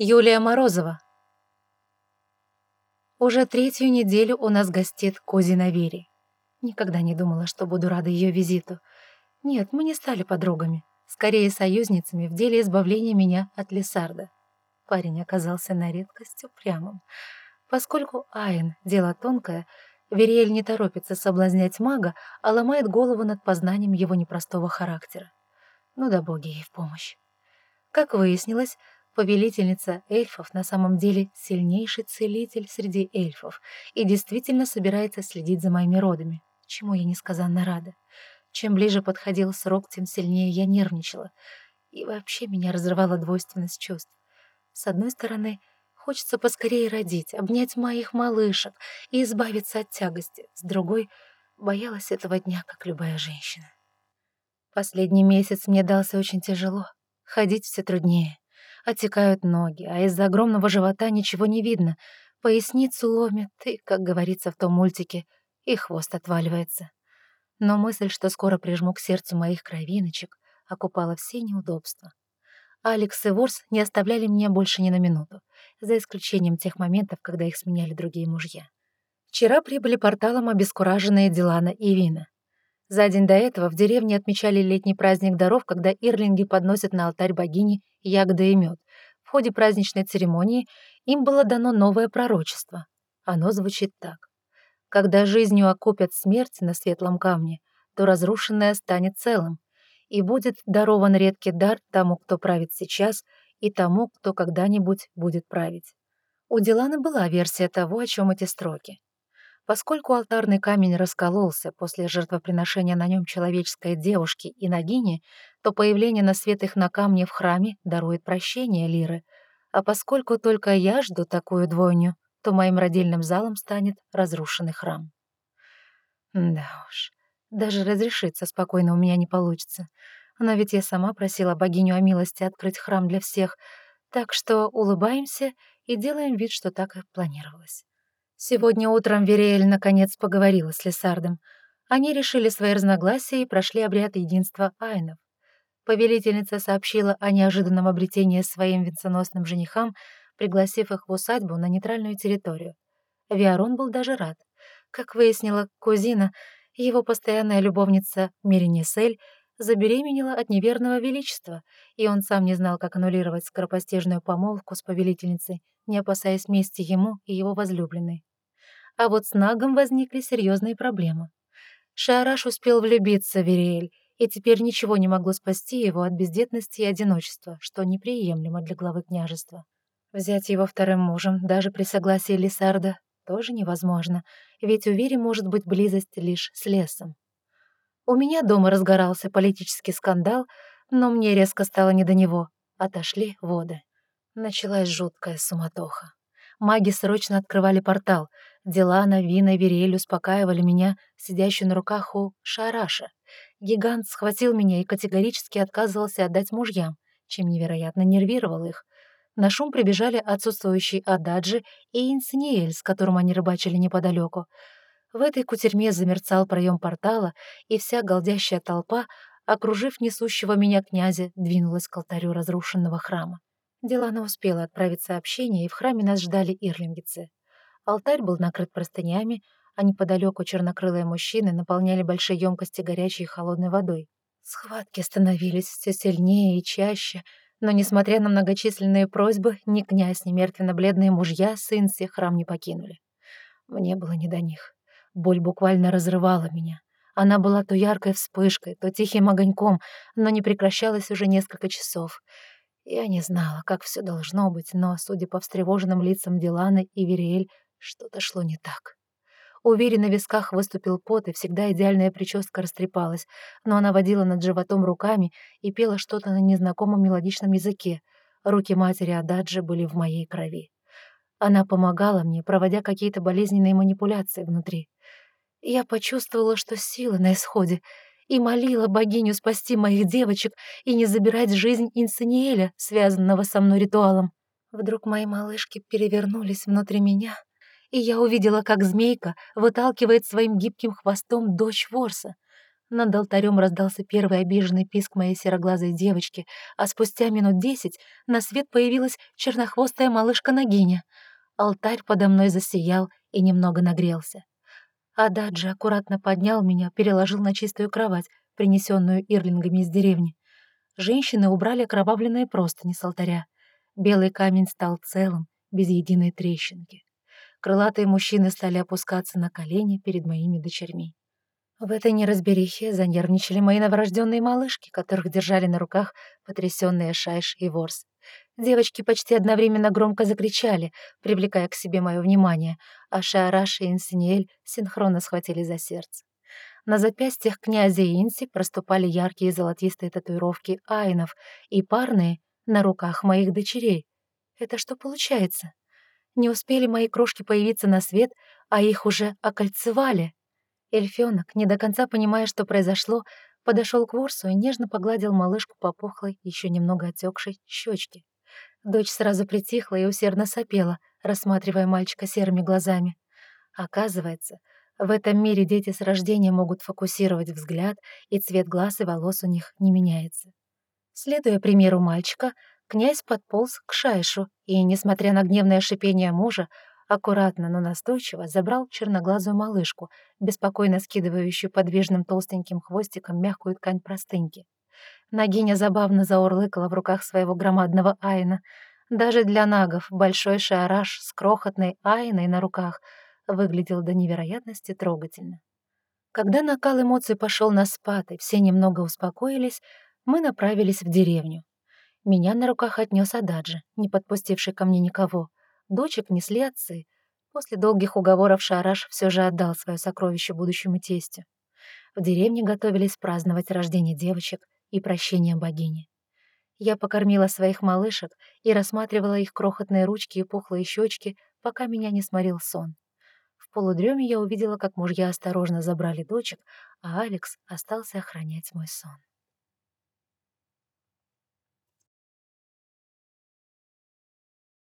Юлия Морозова. Уже третью неделю у нас гостит Кози Навери. Никогда не думала, что буду рада ее визиту. Нет, мы не стали подругами, скорее союзницами в деле избавления меня от Лесарда. Парень оказался на редкость упрямым. Поскольку Айн — дело тонкое, Вериэль не торопится соблазнять мага, а ломает голову над познанием его непростого характера. Ну да боги ей в помощь. Как выяснилось, Повелительница эльфов на самом деле сильнейший целитель среди эльфов и действительно собирается следить за моими родами, чему я несказанно рада. Чем ближе подходил срок, тем сильнее я нервничала. И вообще меня разрывала двойственность чувств. С одной стороны, хочется поскорее родить, обнять моих малышек и избавиться от тягости. С другой, боялась этого дня, как любая женщина. Последний месяц мне дался очень тяжело. Ходить все труднее. Отекают ноги, а из-за огромного живота ничего не видно. Поясницу ломит, и, как говорится в том мультике, и хвост отваливается. Но мысль, что скоро прижму к сердцу моих кровиночек, окупала все неудобства. Алекс и Ворс не оставляли меня больше ни на минуту, за исключением тех моментов, когда их сменяли другие мужья. Вчера прибыли порталом обескураженные Дилана и Вина. За день до этого в деревне отмечали летний праздник даров, когда ирлинги подносят на алтарь богини ягоды и мед. В ходе праздничной церемонии им было дано новое пророчество. Оно звучит так. «Когда жизнью окупят смерть на светлом камне, то разрушенное станет целым, и будет дарован редкий дар тому, кто правит сейчас, и тому, кто когда-нибудь будет править». У Диланы была версия того, о чем эти строки. Поскольку алтарный камень раскололся после жертвоприношения на нем человеческой девушки и Нагини, то появление на свет их на камне в храме дарует прощение Лиры. А поскольку только я жду такую двойню, то моим родильным залом станет разрушенный храм. Да уж, даже разрешиться спокойно у меня не получится. Но ведь я сама просила богиню о милости открыть храм для всех, так что улыбаемся и делаем вид, что так и планировалось. Сегодня утром Вериэль наконец поговорила с Лесардом. Они решили свои разногласия и прошли обряд единства айнов. Повелительница сообщила о неожиданном обретении своим венценосным женихам, пригласив их в усадьбу на нейтральную территорию. Виарон был даже рад. Как выяснила кузина, его постоянная любовница Меринесель забеременела от неверного величества, и он сам не знал, как аннулировать скоропостижную помолвку с повелительницей, не опасаясь мести ему и его возлюбленной. А вот с Нагом возникли серьезные проблемы. Шараш успел влюбиться в Вериэль, и теперь ничего не могло спасти его от бездетности и одиночества, что неприемлемо для главы княжества. Взять его вторым мужем, даже при согласии Лисарда, тоже невозможно, ведь у Вери может быть близость лишь с лесом. У меня дома разгорался политический скандал, но мне резко стало не до него. Отошли воды. Началась жуткая суматоха. Маги срочно открывали портал — Дилана, Вина и Вериэль успокаивали меня, сидящую на руках у Шараша. Гигант схватил меня и категорически отказывался отдать мужьям, чем невероятно нервировал их. На шум прибежали отсутствующий Ададжи и Инсиниэль, с которым они рыбачили неподалеку. В этой кутерьме замерцал проем портала, и вся голдящая толпа, окружив несущего меня князя, двинулась к алтарю разрушенного храма. Делана успела отправить сообщение, и в храме нас ждали ирлингицы. Алтарь был накрыт простынями, а неподалеку чернокрылые мужчины наполняли большие емкости горячей и холодной водой. Схватки становились все сильнее и чаще, но, несмотря на многочисленные просьбы, ни князь, ни мертвенно-бледные мужья, сын всех храм не покинули. Мне было не до них. Боль буквально разрывала меня. Она была то яркой вспышкой, то тихим огоньком, но не прекращалась уже несколько часов. Я не знала, как все должно быть, но, судя по встревоженным лицам Диланы и Вериэль, что-то шло не так. Уверенно на висках выступил пот, и всегда идеальная прическа растрепалась, но она водила над животом руками и пела что-то на незнакомом мелодичном языке. Руки матери Ададжи были в моей крови. Она помогала мне, проводя какие-то болезненные манипуляции внутри. Я почувствовала, что сила на исходе, и молила богиню спасти моих девочек и не забирать жизнь Инсаниэля, связанного со мной ритуалом. Вдруг мои малышки перевернулись внутри меня — и я увидела, как змейка выталкивает своим гибким хвостом дочь ворса. Над алтарем раздался первый обиженный писк моей сероглазой девочки, а спустя минут десять на свет появилась чернохвостая малышка Нагиня. Алтарь подо мной засиял и немного нагрелся. Ададжи аккуратно поднял меня, переложил на чистую кровать, принесенную ирлингами из деревни. Женщины убрали окровавленные простыни с алтаря. Белый камень стал целым, без единой трещинки. Крылатые мужчины стали опускаться на колени перед моими дочерьми. В этой неразберихе занервничали мои новорожденные малышки, которых держали на руках потрясенные Шайш и Ворс. Девочки почти одновременно громко закричали, привлекая к себе мое внимание, а Шаараш и Инсиниэль синхронно схватили за сердце. На запястьях князя и Инси проступали яркие золотистые татуировки айнов и парные на руках моих дочерей. Это что получается? Не успели мои крошки появиться на свет, а их уже окольцевали. Эльфёнок, не до конца понимая, что произошло, подошел к Ворсу и нежно погладил малышку по пухлой, еще немного отекшей щечке. Дочь сразу притихла и усердно сопела, рассматривая мальчика серыми глазами. Оказывается, в этом мире дети с рождения могут фокусировать взгляд, и цвет глаз и волос у них не меняется. Следуя примеру мальчика, князь подполз к Шайшу и, несмотря на гневное шипение мужа, аккуратно, но настойчиво забрал черноглазую малышку, беспокойно скидывающую подвижным толстеньким хвостиком мягкую ткань простынки. Нагиня забавно заурлыкала в руках своего громадного Айна. Даже для нагов большой шараш с крохотной Айной на руках выглядел до невероятности трогательно. Когда накал эмоций пошел на спад и все немного успокоились, мы направились в деревню. Меня на руках отнес Ададжи, не подпустивший ко мне никого. Дочек несли отцы. После долгих уговоров Шараш все же отдал свое сокровище будущему тестю. В деревне готовились праздновать рождение девочек и прощение богини. Я покормила своих малышек и рассматривала их крохотные ручки и пухлые щечки, пока меня не сморил сон. В полудреме я увидела, как мужья осторожно забрали дочек, а Алекс остался охранять мой сон.